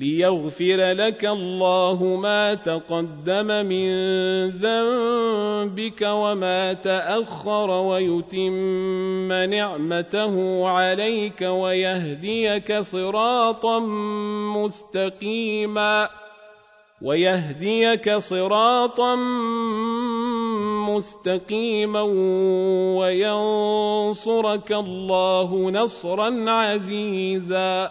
ليغفر لك الله ما تقدم من ذنبك وما تأخر ويتم نعمته عليك ويهديك صراطا مستقيما ويهديك صراطا مستقيما وينصرك الله نصرا عزيزا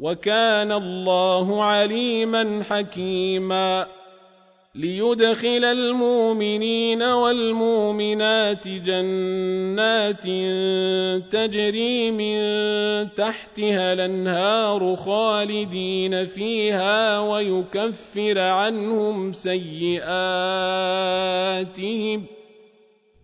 وكان الله عليما حكيما. ليدخل المؤمنين والمؤمنات جنات تجري من تحتها الأنهار خالدين فيها ويكفر عنهم سيئاتهم.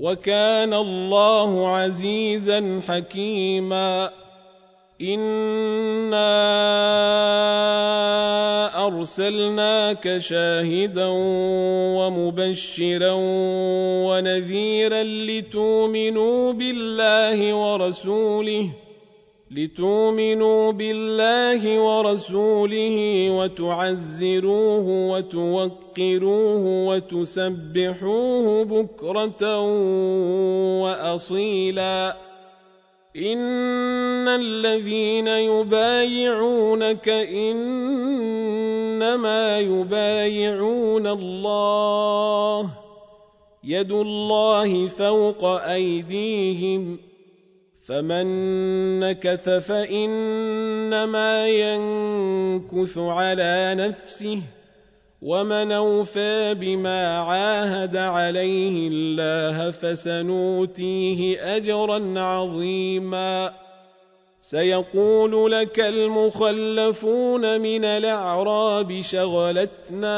وكان الله عزيزا حكيما. انا ارسلناك شاهدا ومبشرا ونذيرا لتؤمنوا بالله ورسوله لتؤمنوا بالله ورسوله وتعزروه وتوقروه وتسبحوه بكرة وأصيلا. إن الذين يبايعونك إنما يبايعون الله. يد الله فوق أيديهم ۖ. فمن نكث فانما ينكث على نفسه ومن اوفى بما عاهد عليه الله فسنوتيه اجرا عظيما سيقول لك المخلفون من الاعراب شغلتنا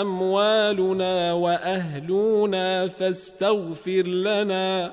اموالنا واهلنا فاستغفر لنا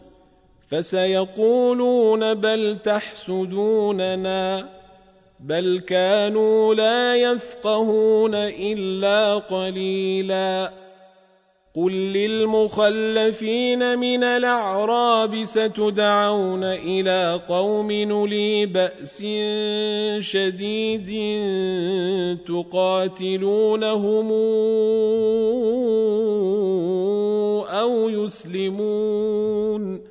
فسيقولون بل تحسدوننا بل كانوا لا يفقهون إلا قليلا. قل للمخلفين من الأعراب ستدعون إلى قوم نلي بأس شديد تقاتلونهم أو يسلمون.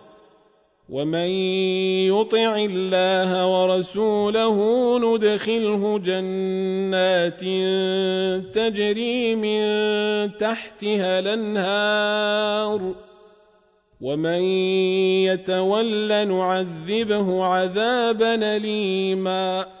ومن يطع الله ورسوله ندخله جنات تجري من تحتها الانهار ومن يتول نعذبه عذابا اليما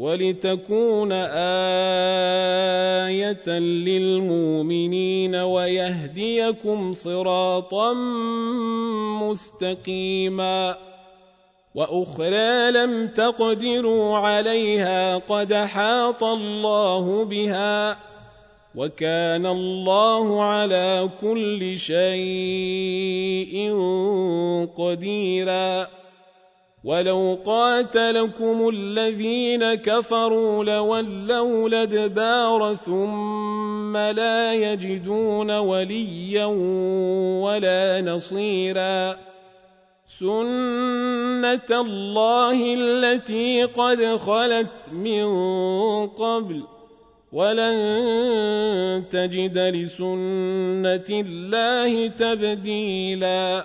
ولتكون آية للمؤمنين ويهديكم صراطا مستقيما وأخرى لم تقدروا عليها قد حاط الله بها وكان الله على كل شيء قديراً ولو قاتلكم الذين كفروا لولوا الادبار ثم لا يجدون وليا ولا نصيرا سنه الله التي قد خلت من قبل ولن تجد لسنه الله تبديلا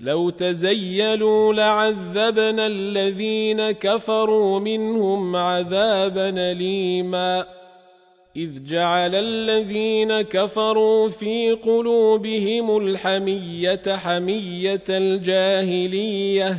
لو تزيلوا لعذبنا الذين كفروا منهم عذابا أليما. إذ جعل الذين كفروا في قلوبهم الحمية حمية الجاهلية.